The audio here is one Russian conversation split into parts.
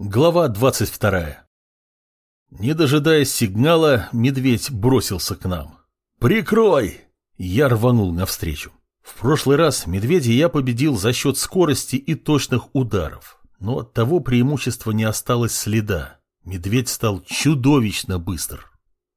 Глава 22. Не дожидаясь сигнала, медведь бросился к нам. «Прикрой!» Я рванул навстречу. В прошлый раз медведя я победил за счет скорости и точных ударов, но от того преимущества не осталось следа. Медведь стал чудовищно быстр.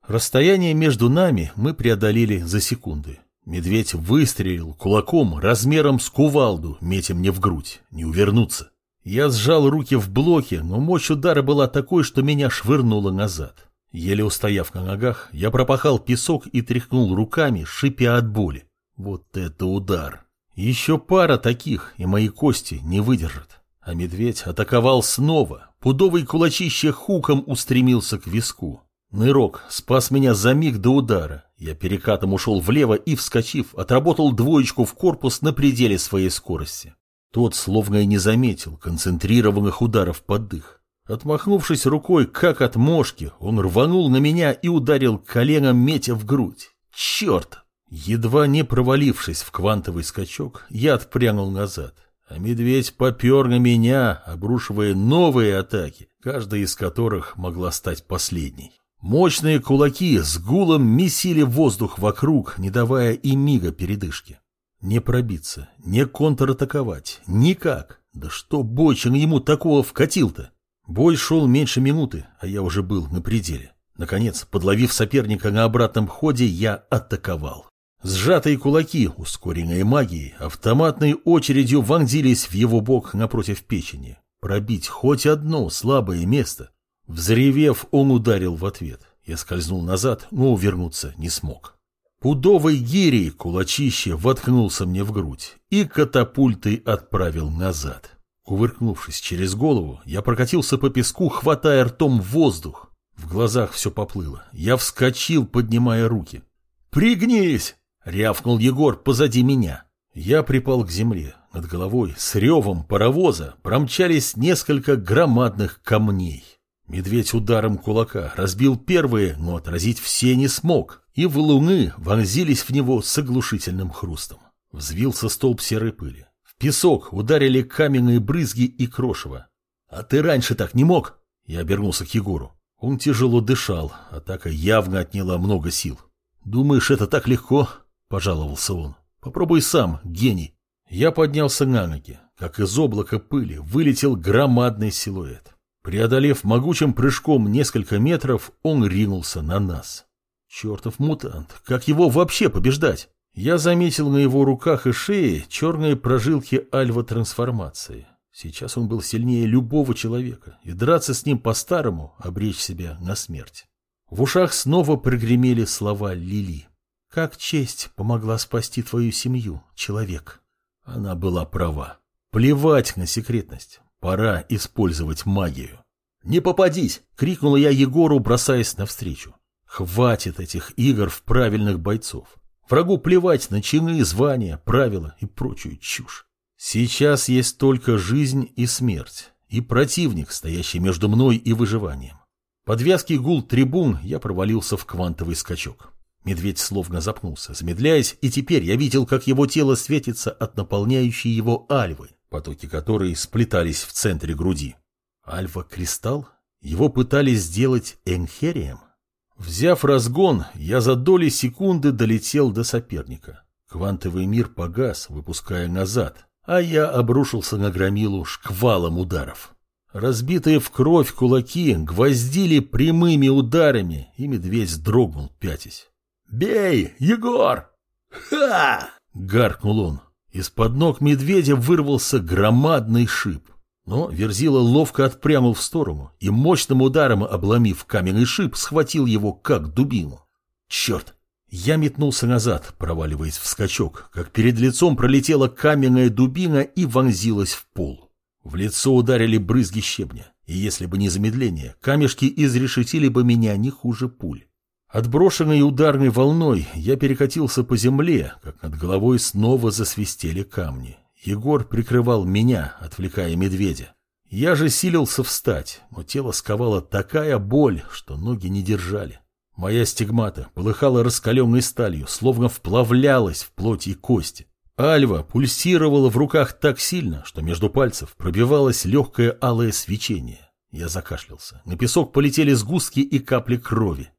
Расстояние между нами мы преодолели за секунды. Медведь выстрелил кулаком размером с кувалду, метя мне в грудь, не увернуться. Я сжал руки в блоке, но мощь удара была такой, что меня швырнуло назад. Еле устояв на ногах, я пропахал песок и тряхнул руками, шипя от боли. Вот это удар! Еще пара таких, и мои кости не выдержат. А медведь атаковал снова. Пудовый кулачище хуком устремился к виску. Нырок спас меня за миг до удара. Я перекатом ушел влево и, вскочив, отработал двоечку в корпус на пределе своей скорости. Тот словно и не заметил концентрированных ударов под дых. Отмахнувшись рукой, как от мошки, он рванул на меня и ударил коленом метя в грудь. Черт! Едва не провалившись в квантовый скачок, я отпрянул назад. А медведь попер на меня, обрушивая новые атаки, каждая из которых могла стать последней. Мощные кулаки с гулом месили воздух вокруг, не давая и мига передышки. Не пробиться, не контратаковать, никак. Да что Бойчин ему такого вкатил-то? Бой шел меньше минуты, а я уже был на пределе. Наконец, подловив соперника на обратном ходе, я атаковал. Сжатые кулаки, ускоренные магией, автоматной очередью вонзились в его бок напротив печени. Пробить хоть одно слабое место. Взревев, он ударил в ответ. Я скользнул назад, но увернуться не смог. Пудовой гирей кулачище воткнулся мне в грудь и катапультой отправил назад. Кувыркнувшись через голову, я прокатился по песку, хватая ртом воздух. В глазах все поплыло. Я вскочил, поднимая руки. «Пригнись!» — рявкнул Егор позади меня. Я припал к земле. Над головой с ревом паровоза промчались несколько громадных камней. Медведь ударом кулака разбил первые, но отразить все не смог и валуны вонзились в него с оглушительным хрустом. Взвился столб серой пыли. В песок ударили каменные брызги и крошево. «А ты раньше так не мог?» Я обернулся к Егору. Он тяжело дышал, атака явно отняла много сил. «Думаешь, это так легко?» – пожаловался он. «Попробуй сам, гений». Я поднялся на ноги. Как из облака пыли вылетел громадный силуэт. Преодолев могучим прыжком несколько метров, он ринулся на нас. Чертов мутант, как его вообще побеждать? Я заметил на его руках и шее черные прожилки альва-трансформации. Сейчас он был сильнее любого человека, и драться с ним по-старому обречь себя на смерть. В ушах снова прогремели слова Лили. «Как честь помогла спасти твою семью, человек?» Она была права. Плевать на секретность. Пора использовать магию. «Не попадись!» — крикнула я Егору, бросаясь навстречу. Хватит этих игр в правильных бойцов. Врагу плевать на чины, звания, правила и прочую чушь. Сейчас есть только жизнь и смерть, и противник, стоящий между мной и выживанием. Под вязкий гул трибун я провалился в квантовый скачок. Медведь словно запнулся, замедляясь, и теперь я видел, как его тело светится от наполняющей его альвы, потоки которой сплетались в центре груди. Альва-кристалл? Его пытались сделать энхерием? Взяв разгон, я за доли секунды долетел до соперника. Квантовый мир погас, выпуская назад, а я обрушился на громилу шквалом ударов. Разбитые в кровь кулаки гвоздили прямыми ударами, и медведь дрогнул пятясь. «Бей, Егор!» «Ха!» — гаркнул он. Из-под ног медведя вырвался громадный шип. Но Верзила ловко отпрянул в сторону и мощным ударом, обломив каменный шип, схватил его как дубину. Черт! Я метнулся назад, проваливаясь в скачок, как перед лицом пролетела каменная дубина и вонзилась в пол. В лицо ударили брызги щебня, и если бы не замедление, камешки изрешетили бы меня не хуже пуль. Отброшенной ударной волной я перекатился по земле, как над головой снова засвистели камни. Егор прикрывал меня, отвлекая медведя. Я же силился встать, но тело сковала такая боль, что ноги не держали. Моя стигмата полыхала раскаленной сталью, словно вплавлялась в плоть и кости. Альва пульсировала в руках так сильно, что между пальцев пробивалось легкое алое свечение. Я закашлялся. На песок полетели сгустки и капли крови.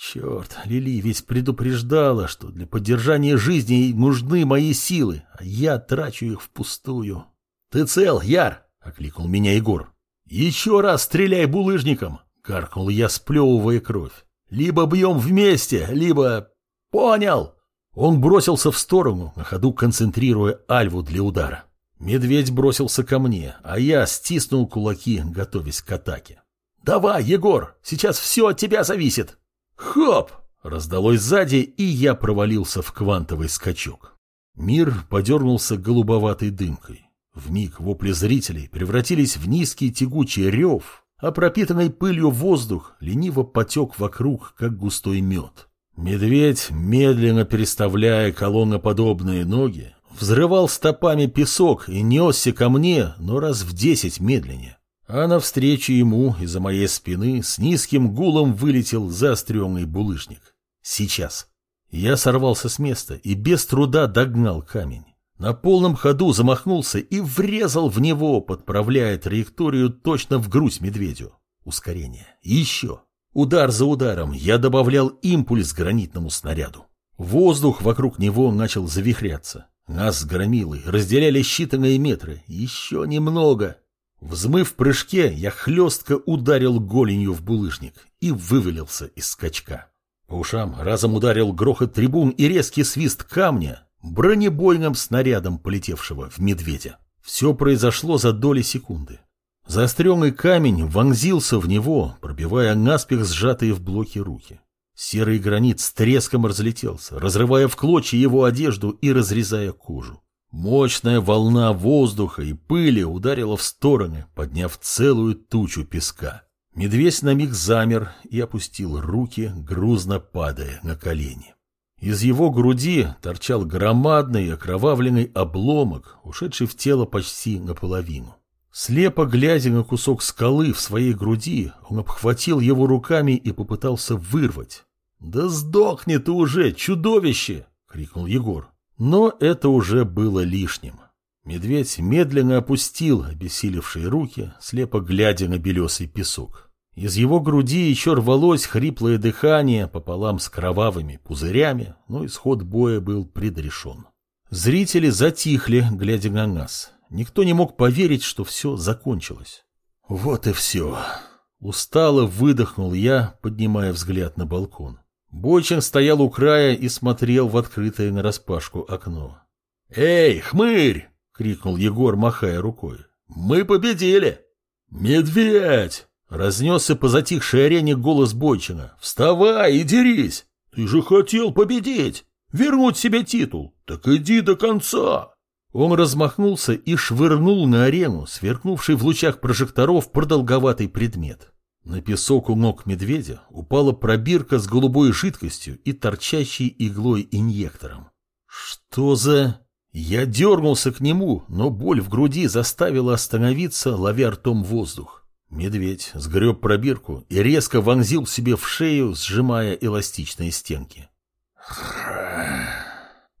Черт, Лили ведь предупреждала, что для поддержания жизни ей нужны мои силы, а я трачу их впустую. — Ты цел, Яр? — окликнул меня Егор. — Еще раз стреляй булыжником! — каркнул я, сплевывая кровь. — Либо бьем вместе, либо... — Понял! Он бросился в сторону, на ходу концентрируя альву для удара. Медведь бросился ко мне, а я стиснул кулаки, готовясь к атаке. «Давай, Егор, сейчас все от тебя зависит!» «Хоп!» — раздалось сзади, и я провалился в квантовый скачок. Мир подернулся голубоватой дымкой. Вмиг вопли зрителей превратились в низкий тягучий рев, а пропитанный пылью воздух лениво потек вокруг, как густой мед. Медведь, медленно переставляя колонноподобные ноги, взрывал стопами песок и несся ко мне, но раз в десять медленнее а навстречу ему из-за моей спины с низким гулом вылетел заостренный булыжник. Сейчас. Я сорвался с места и без труда догнал камень. На полном ходу замахнулся и врезал в него, подправляя траекторию точно в грудь медведю. Ускорение. Еще. Удар за ударом я добавлял импульс гранитному снаряду. Воздух вокруг него начал завихряться. Нас с громилой разделяли считанные метры. Еще немного. Взмыв в прыжке, я хлестко ударил голенью в булыжник и вывалился из скачка. По ушам разом ударил грохот трибун и резкий свист камня, бронебойным снарядом полетевшего в медведя. Все произошло за доли секунды. Заостренный камень вонзился в него, пробивая наспех сжатые в блоки руки. Серый гранит с треском разлетелся, разрывая в клочья его одежду и разрезая кожу. Мощная волна воздуха и пыли ударила в стороны, подняв целую тучу песка. Медведь на миг замер и опустил руки, грузно падая на колени. Из его груди торчал громадный окровавленный обломок, ушедший в тело почти наполовину. Слепо глядя на кусок скалы в своей груди, он обхватил его руками и попытался вырвать. «Да сдохни ты уже, чудовище!» — крикнул Егор. Но это уже было лишним. Медведь медленно опустил обессилевшие руки, слепо глядя на белесый песок. Из его груди еще рвалось хриплое дыхание пополам с кровавыми пузырями, но исход боя был предрешен. Зрители затихли, глядя на нас. Никто не мог поверить, что все закончилось. Вот и все. Устало выдохнул я, поднимая взгляд на балкон. Бочин стоял у края и смотрел в открытое нараспашку окно. «Эй, хмырь!» — крикнул Егор, махая рукой. «Мы победили!» «Медведь!» — разнесся по затихшей арене голос Бойчина. «Вставай и дерись! Ты же хотел победить! Вернуть себе титул! Так иди до конца!» Он размахнулся и швырнул на арену, сверкнувший в лучах прожекторов продолговатый предмет. На песок у ног медведя упала пробирка с голубой жидкостью и торчащей иглой инъектором. Что за... Я дернулся к нему, но боль в груди заставила остановиться, ловя ртом воздух. Медведь сгреб пробирку и резко вонзил себе в шею, сжимая эластичные стенки.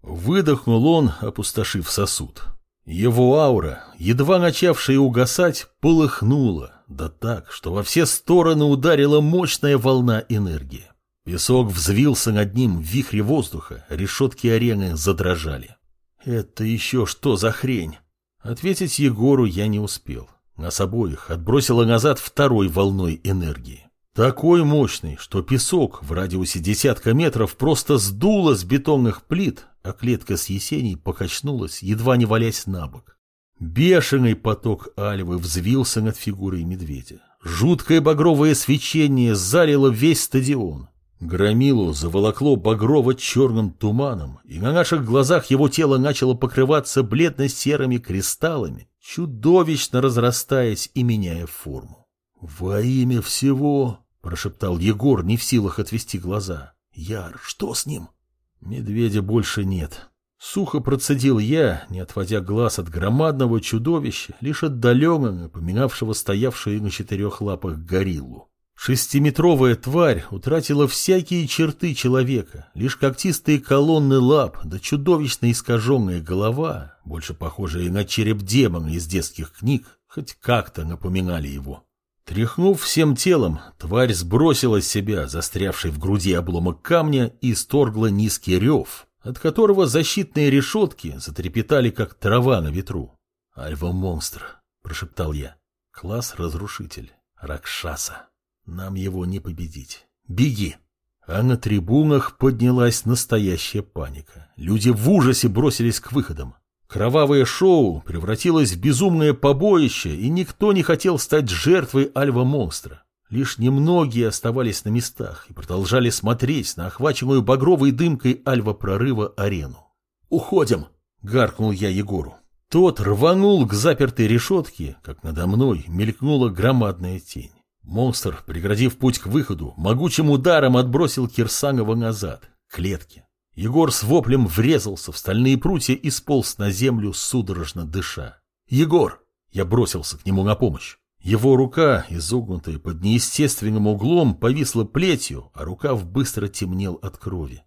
Выдохнул он, опустошив сосуд. Его аура, едва начавшая угасать, полыхнула, да так, что во все стороны ударила мощная волна энергии. Песок взвился над ним в вихре воздуха, решетки арены задрожали. «Это еще что за хрень?» Ответить Егору я не успел. Нас обоих отбросило назад второй волной энергии. Такой мощный, что песок в радиусе десятка метров просто сдуло с бетонных плит, а клетка с Есеней покачнулась, едва не валясь на бок. Бешеный поток альвы взвился над фигурой медведя. Жуткое багровое свечение залило весь стадион. Громилу заволокло багрово-черным туманом, и на наших глазах его тело начало покрываться бледно-серыми кристаллами, чудовищно разрастаясь и меняя форму. «Во имя всего!» — прошептал Егор, не в силах отвести глаза. «Яр, что с ним?» «Медведя больше нет», Сухо процедил я, не отводя глаз от громадного чудовища, лишь отдаленно напоминавшего стоявшую на четырех лапах гориллу. Шестиметровая тварь утратила всякие черты человека, лишь когтистые колонны лап да чудовищно искаженная голова, больше похожая на череп демона из детских книг, хоть как-то напоминали его. Тряхнув всем телом, тварь сбросила с себя застрявший в груди обломок камня и сторгла низкий рев, от которого защитные решетки затрепетали, как трава на ветру. «Альва-монстр», — прошептал я. «Класс-разрушитель. Ракшаса. Нам его не победить. Беги!» А на трибунах поднялась настоящая паника. Люди в ужасе бросились к выходам. Кровавое шоу превратилось в безумное побоище, и никто не хотел стать жертвой альва-монстра. Лишь немногие оставались на местах и продолжали смотреть на охваченную багровой дымкой альва-прорыва арену. «Уходим!» — гаркнул я Егору. Тот рванул к запертой решетке, как надо мной мелькнула громадная тень. Монстр, преградив путь к выходу, могучим ударом отбросил Кирсанова назад, к клетке. Егор с воплем врезался в стальные прутья и сполз на землю, судорожно дыша. «Егор!» Я бросился к нему на помощь. Его рука, изогнутая под неестественным углом, повисла плетью, а рукав быстро темнел от крови.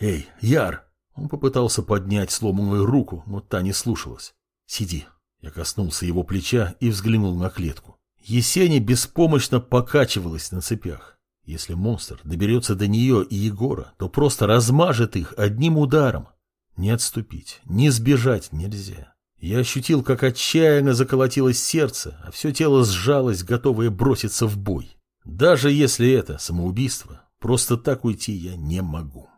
«Эй, Яр!» Он попытался поднять сломанную руку, но та не слушалась. «Сиди!» Я коснулся его плеча и взглянул на клетку. Есения беспомощно покачивалась на цепях. Если монстр доберется до нее и Егора, то просто размажет их одним ударом. Не отступить, не сбежать нельзя. Я ощутил, как отчаянно заколотилось сердце, а все тело сжалось, готовое броситься в бой. Даже если это самоубийство, просто так уйти я не могу.